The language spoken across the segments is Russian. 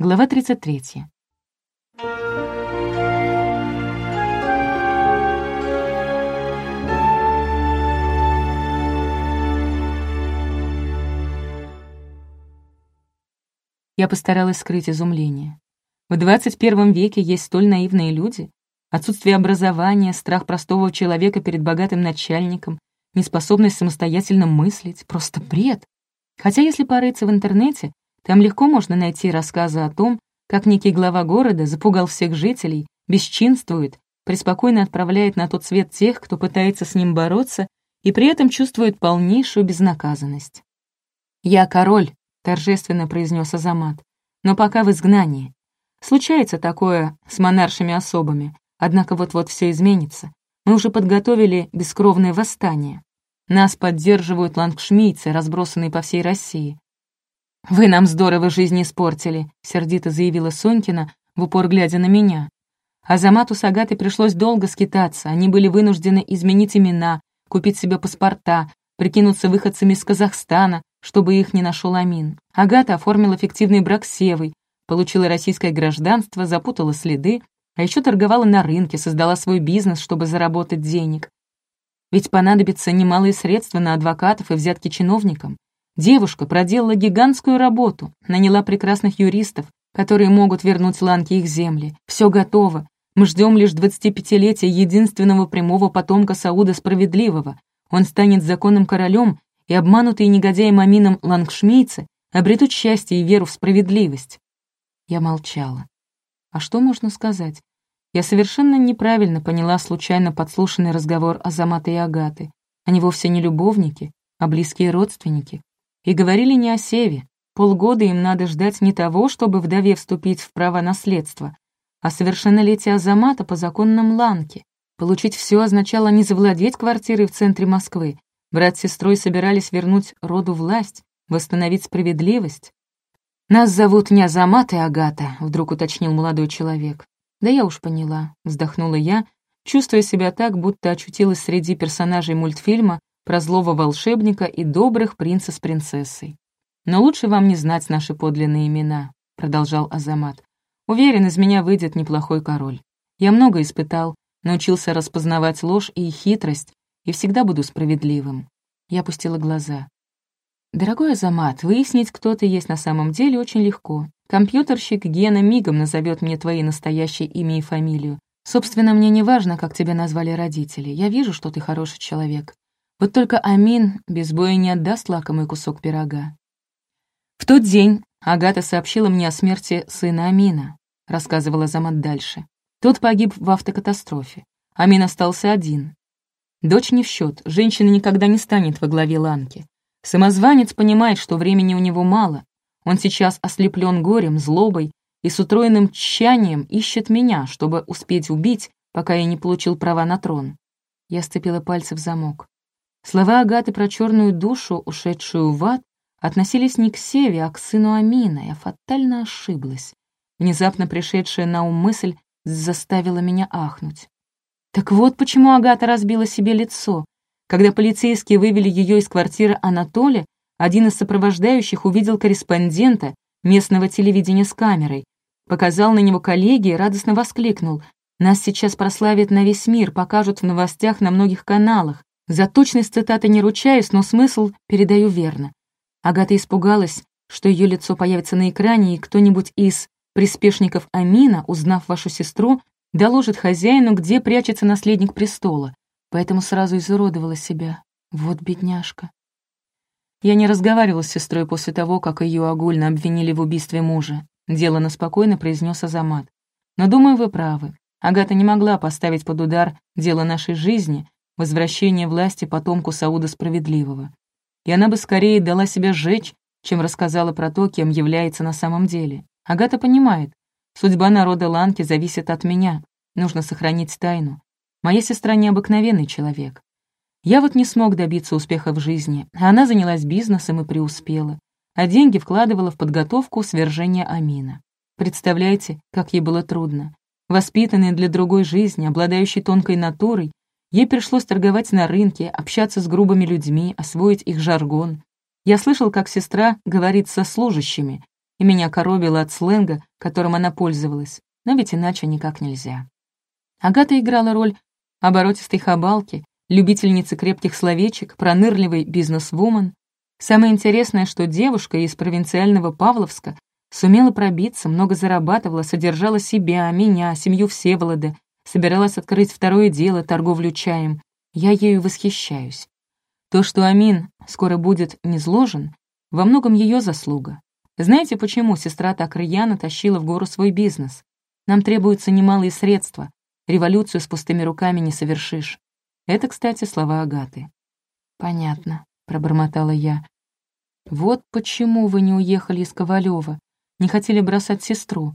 Глава 33. Я постаралась скрыть изумление. В 21 веке есть столь наивные люди. Отсутствие образования, страх простого человека перед богатым начальником, неспособность самостоятельно мыслить — просто бред. Хотя если порыться в интернете, там легко можно найти рассказы о том, как некий глава города запугал всех жителей, бесчинствует, преспокойно отправляет на тот свет тех, кто пытается с ним бороться, и при этом чувствует полнейшую безнаказанность. «Я король», — торжественно произнес Азамат, «но пока в изгнании. Случается такое с монаршими особами, однако вот-вот все изменится. Мы уже подготовили бескровное восстание. Нас поддерживают лангшмийцы, разбросанные по всей России. «Вы нам здорово жизнь испортили», — сердито заявила Сонькина, в упор глядя на меня. Азамату с Агатой пришлось долго скитаться, они были вынуждены изменить имена, купить себе паспорта, прикинуться выходцами из Казахстана, чтобы их не нашел Амин. Агата оформила фиктивный брак с Севой, получила российское гражданство, запутала следы, а еще торговала на рынке, создала свой бизнес, чтобы заработать денег. Ведь понадобится немалые средства на адвокатов и взятки чиновникам. Девушка проделала гигантскую работу, наняла прекрасных юристов, которые могут вернуть Ланке их земли. Все готово. Мы ждем лишь 25-летия единственного прямого потомка Сауда Справедливого. Он станет законным королем, и обманутые негодяем Амином лангшмейцы обретут счастье и веру в справедливость. Я молчала. А что можно сказать? Я совершенно неправильно поняла случайно подслушанный разговор Азамата и Агаты. Они вовсе не любовники, а близкие родственники. И говорили не о Севе. Полгода им надо ждать не того, чтобы вдове вступить в право наследства, а совершеннолетие Азамата по законным Ланке. Получить все означало не завладеть квартирой в центре Москвы. Брат с сестрой собирались вернуть роду власть, восстановить справедливость. «Нас зовут не Азамат и Агата», — вдруг уточнил молодой человек. «Да я уж поняла», — вздохнула я, чувствуя себя так, будто очутилась среди персонажей мультфильма про злого волшебника и добрых принца с принцессой. «Но лучше вам не знать наши подлинные имена», — продолжал Азамат. «Уверен, из меня выйдет неплохой король. Я много испытал, научился распознавать ложь и хитрость, и всегда буду справедливым». Я опустила глаза. «Дорогой Азамат, выяснить, кто ты есть на самом деле, очень легко. Компьютерщик Гена мигом назовет мне твои настоящие имя и фамилию. Собственно, мне не важно, как тебя назвали родители. Я вижу, что ты хороший человек. Вот только Амин без боя не отдаст лакомый кусок пирога. В тот день Агата сообщила мне о смерти сына Амина, рассказывала Замат дальше. Тот погиб в автокатастрофе. Амин остался один. Дочь не в счет, женщина никогда не станет во главе ланки. Самозванец понимает, что времени у него мало, он сейчас ослеплен горем, злобой и с утроенным тщанием ищет меня, чтобы успеть убить, пока я не получил права на трон. Я сцепила пальцы в замок. Слова Агаты про черную душу, ушедшую в ад, относились не к Севе, а к сыну Амина. Я фатально ошиблась. Внезапно пришедшая на ум мысль заставила меня ахнуть. Так вот почему Агата разбила себе лицо. Когда полицейские вывели ее из квартиры Анатолия, один из сопровождающих увидел корреспондента местного телевидения с камерой, показал на него коллеги и радостно воскликнул. «Нас сейчас прославят на весь мир, покажут в новостях на многих каналах. За точность цитаты не ручаюсь, но смысл передаю верно». Агата испугалась, что ее лицо появится на экране, и кто-нибудь из приспешников Амина, узнав вашу сестру, доложит хозяину, где прячется наследник престола. Поэтому сразу изуродовала себя. Вот бедняжка. Я не разговаривал с сестрой после того, как ее огульно обвинили в убийстве мужа. Делано спокойно произнес Азамат. Но думаю, вы правы. Агата не могла поставить под удар дело нашей жизни, возвращение власти потомку Сауда Справедливого. И она бы скорее дала себя сжечь, чем рассказала про то, кем является на самом деле. Агата понимает, судьба народа Ланки зависит от меня. Нужно сохранить тайну. Моя сестра необыкновенный человек. Я вот не смог добиться успеха в жизни, а она занялась бизнесом и преуспела, а деньги вкладывала в подготовку свержения Амина. Представляете, как ей было трудно. Воспитанной для другой жизни, обладающей тонкой натурой, ей пришлось торговать на рынке, общаться с грубыми людьми, освоить их жаргон. Я слышал, как сестра говорит со служащими, и меня коробило от сленга, которым она пользовалась, но ведь иначе никак нельзя. Агата играла роль оборотистой хабалки, любительницы крепких словечек, пронырливой бизнес-вумен. Самое интересное, что девушка из провинциального Павловска сумела пробиться, много зарабатывала, содержала себя, меня, семью Всеволода, собиралась открыть второе дело, торговлю чаем. Я ею восхищаюсь. То, что Амин скоро будет низложен, во многом ее заслуга. Знаете, почему сестра так рьяно тащила в гору свой бизнес? Нам требуются немалые средства. Революцию с пустыми руками не совершишь. Это, кстати, слова Агаты. «Понятно», — пробормотала я. «Вот почему вы не уехали из Ковалева, не хотели бросать сестру.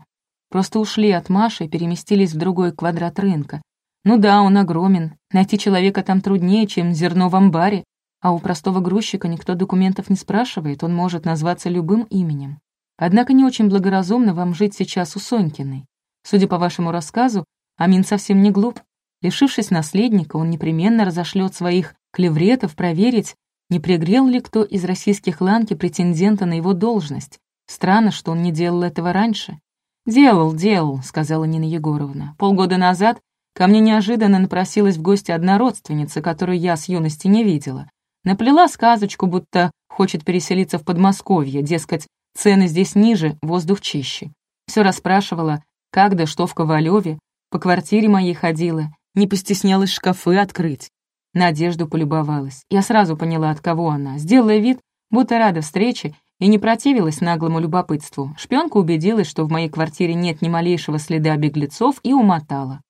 Просто ушли от Маши и переместились в другой квадрат рынка. Ну да, он огромен. Найти человека там труднее, чем зерно в амбаре, а у простого грузчика никто документов не спрашивает, он может назваться любым именем. Однако не очень благоразумно вам жить сейчас у Сонькиной. Судя по вашему рассказу, Амин совсем не глуп. Лишившись наследника, он непременно разошлет своих клевретов проверить, не пригрел ли кто из российских ланки претендента на его должность. Странно, что он не делал этого раньше. «Делал, делал», — сказала Нина Егоровна. «Полгода назад ко мне неожиданно напросилась в гости одна родственница, которую я с юности не видела. Наплела сказочку, будто хочет переселиться в Подмосковье, дескать, цены здесь ниже, воздух чище. Все расспрашивала, как да что в Ковалеве, по квартире моей ходила, не постеснялась шкафы открыть. На одежду полюбовалась. Я сразу поняла, от кого она. Сделала вид, будто рада встрече, и не противилась наглому любопытству. Шпионка убедилась, что в моей квартире нет ни малейшего следа беглецов, и умотала.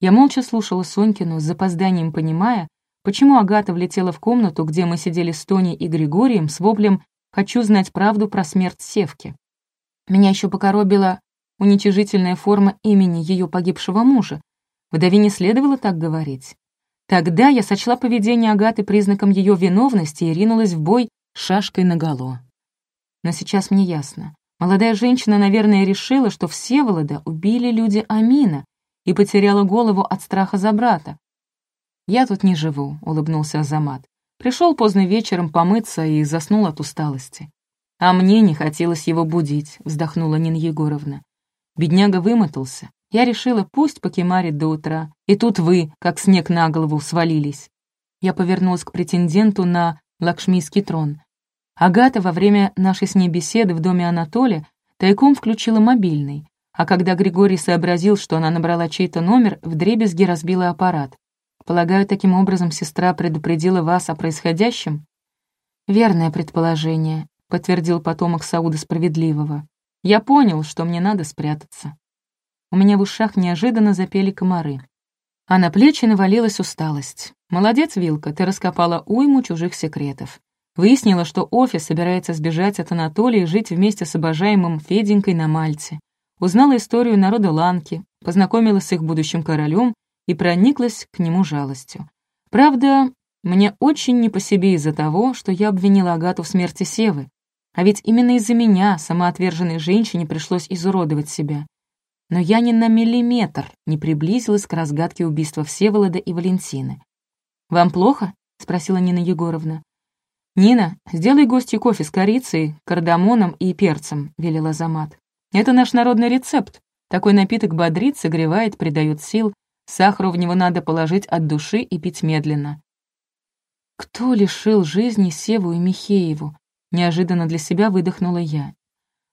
Я молча слушала Сонькину, с запозданием понимая, почему Агата влетела в комнату, где мы сидели с Тоней и Григорием, с воплем «Хочу знать правду про смерть Севки». Меня еще покоробила уничижительная форма имени ее погибшего мужа. Вдове не следовало так говорить. Тогда я сочла поведение Агаты признаком ее виновности и ринулась в бой шашкой наголо. Но сейчас мне ясно. Молодая женщина, наверное, решила, что Всеволода убили люди Амина и потеряла голову от страха за брата. «Я тут не живу», — улыбнулся Азамат. Пришел поздно вечером помыться и заснул от усталости. «А мне не хотелось его будить», — вздохнула Нина Егоровна. Бедняга вымотался. Я решила, пусть покемарит до утра. И тут вы, как снег на голову, свалились. Я повернулась к претенденту на лакшмийский трон. Агата во время нашей с ней беседы в доме Анатолия тайком включила мобильный, а когда Григорий сообразил, что она набрала чей-то номер, вдребезги разбила аппарат. Полагаю, таким образом сестра предупредила вас о происходящем? Верное предположение, подтвердил потомок Сауда Справедливого. Я понял, что мне надо спрятаться. У меня в ушах неожиданно запели комары. А на плечи навалилась усталость. «Молодец, Вилка, ты раскопала уйму чужих секретов. Выяснила, что офис собирается сбежать от Анатолия и жить вместе с обожаемым Феденькой на Мальте. Узнала историю народа Ланки, познакомилась с их будущим королем и прониклась к нему жалостью. Правда, мне очень не по себе из-за того, что я обвинила Агату в смерти Севы, а ведь именно из-за меня самоотверженной женщине пришлось изуродовать себя. Но я ни на миллиметр не приблизилась к разгадке убийства Всеволода и Валентины. «Вам плохо?» — спросила Нина Егоровна. «Нина, сделай гостю кофе с корицей, кардамоном и перцем», — велел Азамат. «Это наш народный рецепт. Такой напиток бодрит, согревает, придает сил. Сахару в него надо положить от души и пить медленно». Кто лишил жизни Севу и Михееву? Неожиданно для себя выдохнула я.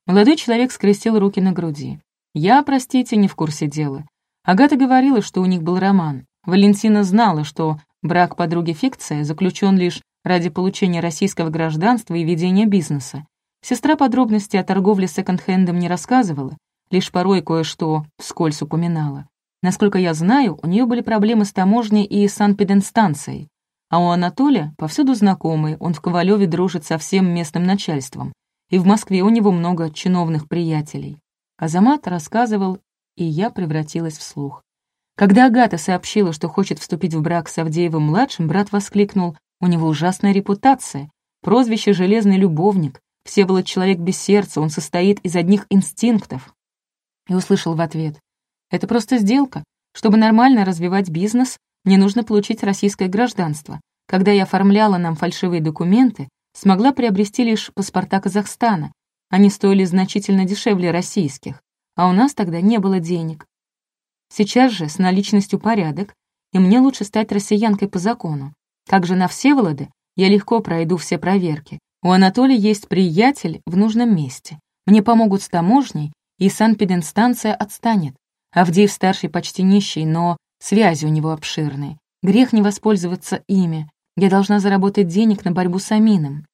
Молодой человек скрестил руки на груди. Я, простите, не в курсе дела. Агата говорила, что у них был роман. Валентина знала, что брак подруги фикция заключен лишь ради получения российского гражданства и ведения бизнеса. Сестра подробности о торговле секонд-хендом не рассказывала, лишь порой кое-что вскользь упоминала. Насколько я знаю, у нее были проблемы с таможней и санпединстанцией. А у Анатолия повсюду знакомые, он в Ковалеве дружит со всем местным начальством. И в Москве у него много чиновных приятелей. Азамат рассказывал, и я превратилась в слух. Когда Агата сообщила, что хочет вступить в брак с Авдеевым-младшим, брат воскликнул, у него ужасная репутация, прозвище «железный любовник», Всеволод человек без сердца, он состоит из одних инстинктов. И услышал в ответ, это просто сделка. Чтобы нормально развивать бизнес, мне нужно получить российское гражданство. Когда я оформляла нам фальшивые документы, смогла приобрести лишь паспорта Казахстана. Они стоили значительно дешевле российских. а у нас тогда не было денег. Сейчас же с наличностью порядок, и мне лучше стать россиянкой по закону. Как жена Всеволода, я легко пройду все проверки. У Анатолия есть приятель в нужном месте. Мне помогут с таможней, и санпединстанция отстанет. Авдеев-старший почти нищий, но связи у него обширные. Грех не воспользоваться ими. Я должна заработать денег на борьбу с Амином.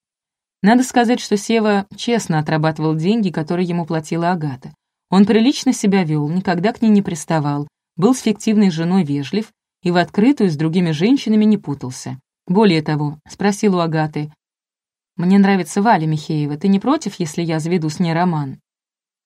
Надо сказать, что Сева честно отрабатывал деньги, которые ему платила Агата. Он прилично себя вел, никогда к ней не приставал, был с фиктивной женой вежлив и в открытую с другими женщинами не путался. Более того, спросил у Агаты, «Мне нравится Валя Михеева, ты не против, если я заведу с ней роман?»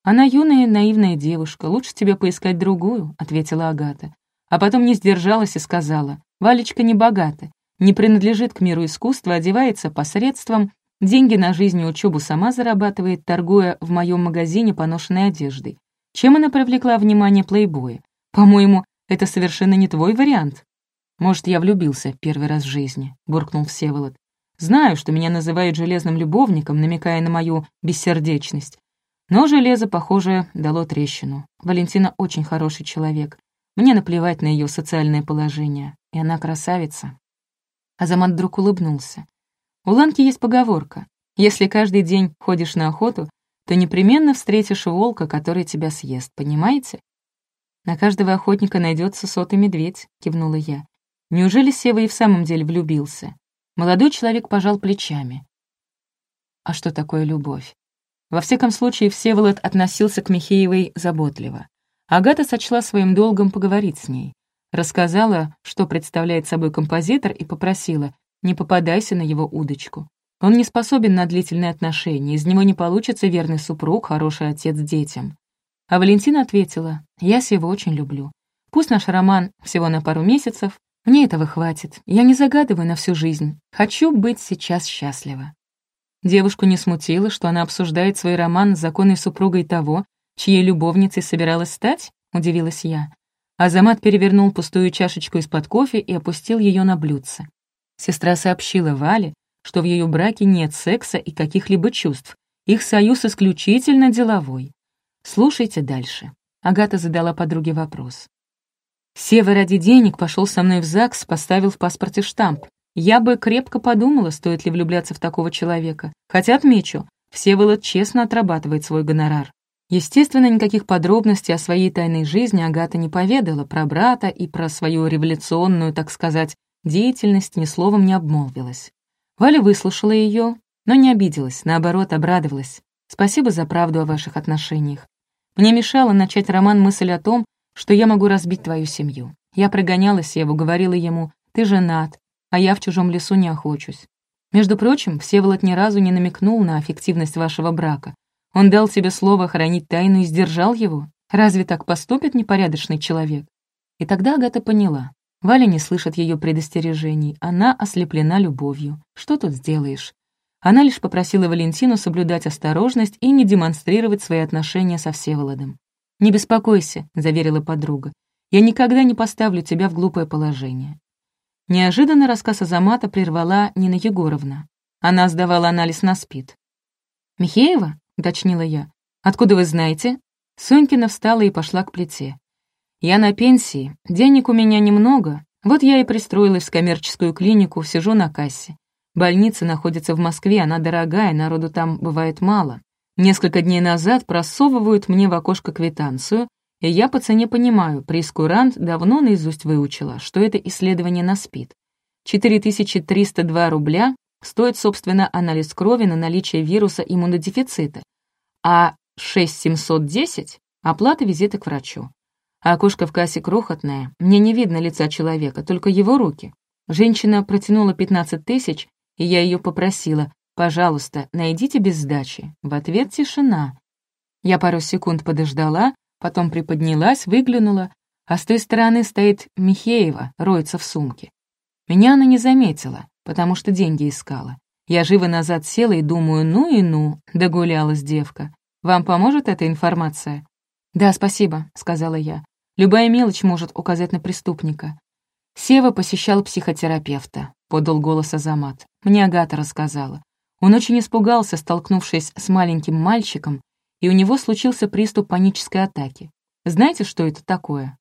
«Она юная наивная девушка, лучше тебе поискать другую», — ответила Агата. А потом не сдержалась и сказала, «Валечка не богата, не принадлежит к миру искусства, одевается посредством, деньги на жизнь и учебу сама зарабатывает, торгуя в моем магазине поношенной одеждой. Чем она привлекла внимание плейбоя? По-моему, это совершенно не твой вариант». «Может, я влюбился первый раз в жизни», — буркнул Всеволод. «Знаю, что меня называют железным любовником, намекая на мою бессердечность. Но железо, похоже, дало трещину. Валентина очень хороший человек. Мне наплевать на ее социальное положение. И она красавица». Азамат вдруг улыбнулся. «У Ланки есть поговорка. Если каждый день ходишь на охоту, то непременно встретишь волка, который тебя съест, понимаете?» «На каждого охотника найдется сотый медведь», — кивнула я. Неужели Сева и в самом деле влюбился? Молодой человек пожал плечами. А что такое любовь? Во всяком случае, Всеволод относился к Михеевой заботливо. Агата сочла своим долгом поговорить с ней. Рассказала, что представляет собой композитор, и попросила, не попадайся на его удочку. Он не способен на длительные отношения, из него не получится верный супруг, хороший отец детям. А Валентина ответила, я Севу очень люблю. Пусть наш роман всего на пару месяцев, мне этого хватит. Я не загадываю на всю жизнь. Хочу быть сейчас счастлива». Девушку не смутило, что она обсуждает свой роман с законной супругой того, чьей любовницей собиралась стать, удивилась я. Азамат перевернул пустую чашечку из-под кофе и опустил ее на блюдце. Сестра сообщила Вале, что в ее браке нет секса и каких-либо чувств. Их союз исключительно деловой. Слушайте дальше. Агата задала подруге вопрос. Сева ради денег пошел со мной в ЗАГС, поставил в паспорте штамп. Я бы крепко подумала, стоит ли влюбляться в такого человека. Хотя отмечу, Всеволод честно отрабатывает свой гонорар. Естественно, никаких подробностей о своей тайной жизни Агата не поведала, про брата и про свою революционную, так сказать, деятельность ни словом не обмолвилась. Валя выслушала ее, но не обиделась, наоборот, обрадовалась. «Спасибо за правду о ваших отношениях. Мне мешало начать роман мысль о том, что я могу разбить твою семью. Я прогоняла Севу, говорила ему, ты женат, а я в чужом лесу не охочусь. Между прочим, Всеволод ни разу не намекнул на эффективность вашего брака. Он дал себе слово хранить тайну и сдержал его. Разве так поступит непорядочный человек? И тогда Агата поняла. Валя не слышит ее предостережений, она ослеплена любовью. Что тут сделаешь? Она лишь попросила Валентину соблюдать осторожность и не демонстрировать свои отношения со Всеволодом. «Не беспокойся», — заверила подруга. «Я никогда не поставлю тебя в глупое положение». Неожиданно рассказ Азамата прервала Нина Егоровна. Она сдавала анализ на СПИД. «Михеева?» — уточнила я. «Откуда вы знаете?» Сонькина встала и пошла к плите. «Я на пенсии, денег у меня немного, вот я и пристроилась в коммерческую клинику, сижу на кассе. Больница находится в Москве, она дорогая, народу там бывает мало. Несколько дней назад просовывают мне в окошко квитанцию, и я по цене понимаю, прескурант давно наизусть выучила, что это исследование на СПИД. 4302 рубля стоит, собственно, анализ крови на наличие вируса иммунодефицита, а 6710 — оплата визита к врачу. Окошко в кассе крохотное, мне не видно лица человека, только его руки. Женщина протянула 15 тысяч, и я ее попросила, Пожалуйста, найдите без сдачи. В ответ тишина. Я пару секунд подождала, потом приподнялась, выглянула, а с той стороны стоит Михеева, роется в сумке. Меня она не заметила, потому что деньги искала. Я живо назад села и думаю, ну и ну, догулялась девка. Вам поможет эта информация? «Да, спасибо», — сказала я. «Любая мелочь может указать на преступника». Сева посещал психотерапевта, — подал голос Азамат. Мне Агата рассказала. Он очень испугался, столкнувшись с маленьким мальчиком, и у него случился приступ панической атаки. Знаете, что это такое?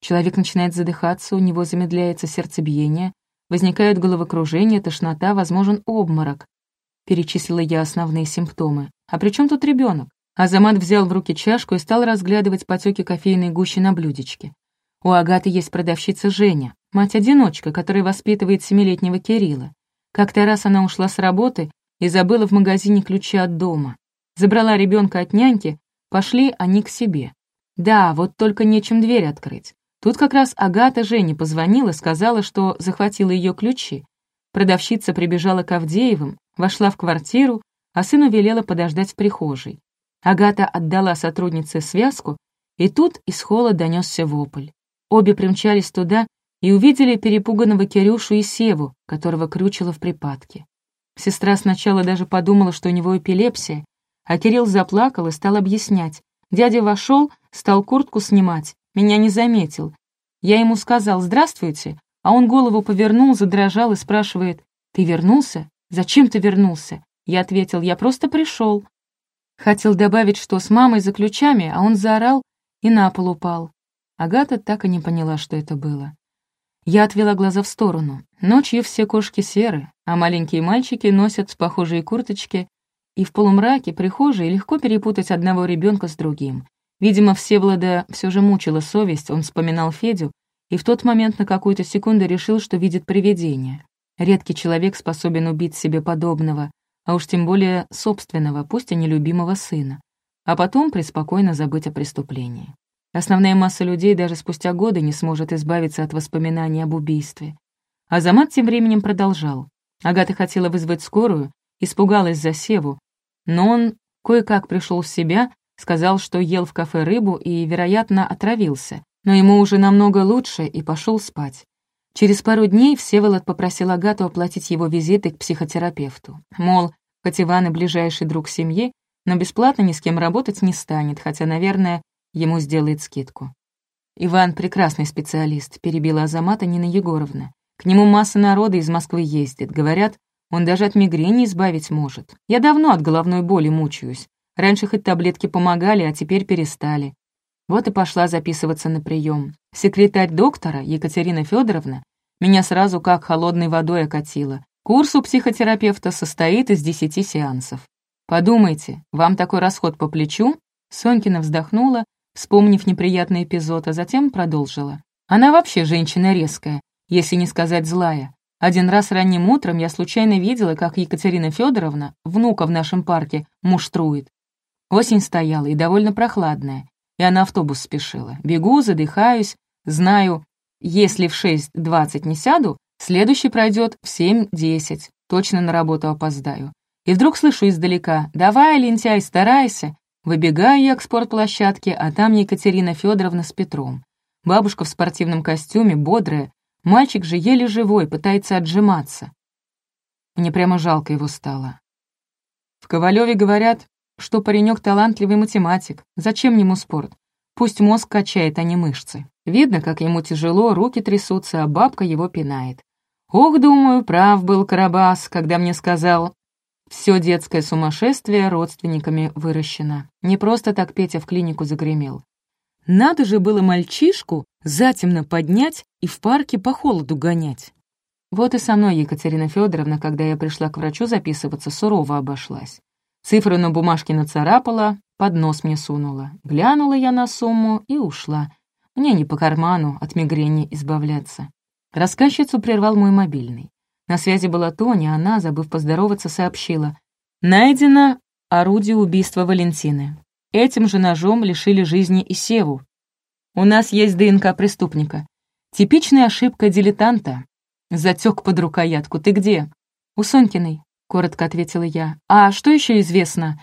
Человек начинает задыхаться, у него замедляется сердцебиение, возникает головокружение, тошнота, возможен обморок. Перечислила я основные симптомы. А при чем тут ребенок? Азамат взял в руки чашку и стал разглядывать потеки кофейной гущи на блюдечке. У Агаты есть продавщица Женя, мать-одиночка, которая воспитывает семилетнего Кирилла. Как-то раз она ушла с работы и забыла в магазине ключи от дома. Забрала ребенка от няньки, пошли они к себе. Да, вот только нечем дверь открыть. Тут как раз Агата Жене позвонила, сказала, что захватила ее ключи. Продавщица прибежала к Авдеевым, вошла в квартиру, а сыну велела подождать в прихожей. Агата отдала сотруднице связку, и тут из холла донесся вопль. Обе примчались туда и увидели перепуганного Кирюшу и Севу, которого крючило в припадке. Сестра сначала даже подумала, что у него эпилепсия, а Кирилл заплакал и стал объяснять. Дядя вошел, стал куртку снимать, меня не заметил. Я ему сказал «Здравствуйте», а он голову повернул, задрожал и спрашивает «Ты вернулся? Зачем ты вернулся?» Я ответил «Я просто пришел». Хотел добавить, что с мамой за ключами, а он заорал и на пол упал. Агата так и не поняла, что это было. Я отвела глаза в сторону. Ночью все кошки серы, а маленькие мальчики носят похожие курточки, и в полумраке прихожей легко перепутать одного ребенка с другим. Видимо, Всеволода все же мучила совесть, он вспоминал Федю, и в тот момент на какую-то секунду решил, что видит привидение. Редкий человек способен убить себе подобного, а уж тем более собственного, пусть и нелюбимого сына, а потом преспокойно забыть о преступлении. Основная масса людей даже спустя годы не сможет избавиться от воспоминаний об убийстве. Азамат тем временем продолжал. Агата хотела вызвать скорую, испугалась за Севу, но он кое-как пришел в себя, сказал, что ел в кафе рыбу и, вероятно, отравился, но ему уже намного лучше и пошел спать. Через пару дней Всеволод попросил Агату оплатить его визиты к психотерапевту. Мол, хоть Иван и ближайший друг семьи, но бесплатно ни с кем работать не станет, хотя, наверное, ему сделает скидку. «Иван — прекрасный специалист», — перебила Азамата Нина Егоровна. «К нему масса народа из Москвы ездит. Говорят, он даже от мигрени избавить может. Я давно от головной боли мучаюсь. Раньше хоть таблетки помогали, а теперь перестали. Вот и пошла записываться на прием. Секретарь доктора, Екатерина Федоровна, меня сразу как холодной водой окатила. Курс у психотерапевта состоит из десяти сеансов. Подумайте, вам такой расход по плечу? Сонькина вздохнула, вспомнив неприятный эпизод, а затем продолжила. Она вообще женщина резкая, если не сказать злая. Один раз ранним утром я случайно видела, как Екатерина Федоровна, внука в нашем парке, муштрует. Осень стояла и довольно прохладная. Я на автобус спешила. Бегу, задыхаюсь, знаю, если в 6.20 не сяду, следующий пройдет в 7.10. Точно на работу опоздаю. И вдруг слышу издалека «Давай, лентяй, старайся!» Выбегаю я к спортплощадке, а там Екатерина Федоровна с Петром. Бабушка в спортивном костюме, бодрая. Мальчик же еле живой, пытается отжиматься. Мне прямо жалко его стало. В Ковалеве говорят, что паренек талантливый математик. Зачем ему спорт? Пусть мозг качает, а не мышцы. Видно, как ему тяжело, руки трясутся, а бабка его пинает. Ох, думаю, прав был Карабас, когда мне сказал, все детское сумасшествие родственниками выращено. Не просто так Петя в клинику загремел. Надо же было мальчишку затемно поднять и в парке по холоду гонять. Вот и со мной Екатерина Федоровна, когда я пришла к врачу записываться, сурово обошлась. Цифры на бумажке нацарапала, под нос мне сунула. Глянула я на сумму и ушла. Мне не по карману от мигрени избавляться. Рассказчицу прервал мой мобильный. На связи была Тоня, она, забыв поздороваться, сообщила. «Найдено орудие убийства Валентины. Этим же ножом лишили жизни и Севу. У нас есть ДНК преступника. Типичная ошибка дилетанта. Затек под рукоятку. Ты где?» «У Сонькиной», — коротко ответила я. «А что еще известно?»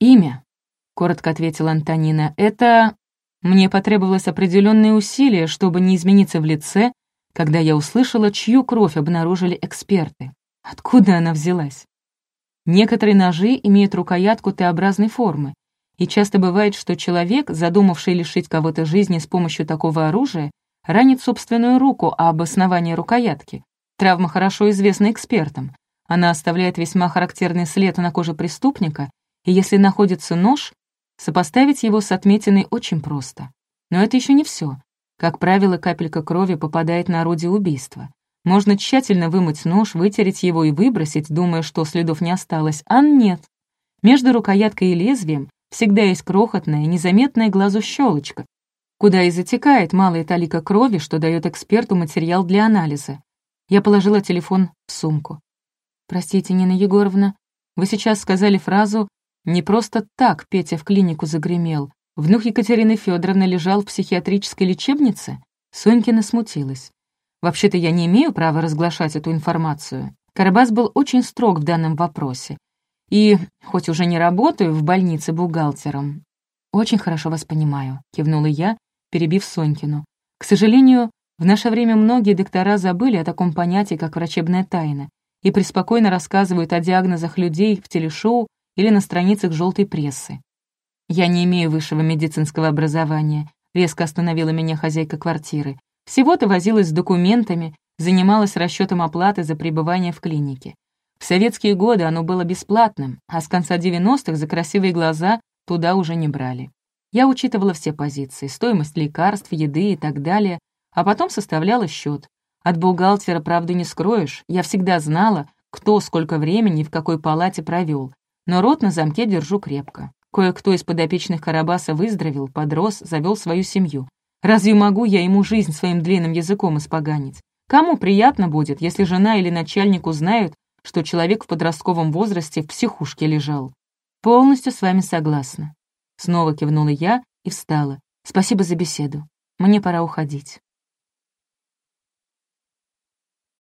«Имя», — коротко ответила Антонина. «Это...» Мне потребовалось определенные усилия, чтобы не измениться в лице, когда я услышала, чью кровь обнаружили эксперты. Откуда она взялась? Некоторые ножи имеют рукоятку Т-образной формы, и часто бывает, что человек, задумавший лишить кого-то жизни с помощью такого оружия, ранит собственную руку об основании рукоятки. Травма хорошо известна экспертам. Она оставляет весьма характерный след на коже преступника И если находится нож, сопоставить его с отметиной очень просто. Но это еще не все. Как правило, капелька крови попадает на орудие убийства. Можно тщательно вымыть нож, вытереть его и выбросить, думая, что следов не осталось, а нет. Между рукояткой и лезвием всегда есть крохотная, незаметная глазу щелочка, куда и затекает малая талика крови, что дает эксперту материал для анализа. Я положила телефон в сумку. «Простите, Нина Егоровна, вы сейчас сказали фразу «не просто так Петя в клинику загремел». Внук Екатерины Федоровны лежал в психиатрической лечебнице?» Сонькина смутилась. «Вообще-то я не имею права разглашать эту информацию. Карабас был очень строг в данном вопросе. И, хоть уже не работаю в больнице бухгалтером, очень хорошо вас понимаю», — кивнула я, перебив Сонькину. «К сожалению, в наше время многие доктора забыли о таком понятии, как врачебная тайна, и преспокойно рассказывают о диагнозах людей в телешоу или на страницах желтой прессы. «Я не имею высшего медицинского образования», — резко остановила меня хозяйка квартиры. «Всего-то возилась с документами, занималась расчетом оплаты за пребывание в клинике. В советские годы оно было бесплатным, а с конца 90-х за красивые глаза туда уже не брали. Я учитывала все позиции, стоимость лекарств, еды и так далее, а потом составляла счет. От бухгалтера, правда, не скроешь. Я всегда знала, кто сколько времени и в какой палате провел. Но рот на замке держу крепко. Кое-кто из подопечных Карабаса выздоровел, подрос, завел свою семью. Разве могу я ему жизнь своим длинным языком испоганить? Кому приятно будет, если жена или начальник узнают, что человек в подростковом возрасте в психушке лежал? Полностью с вами согласна. Снова кивнула я и встала. Спасибо за беседу. Мне пора уходить.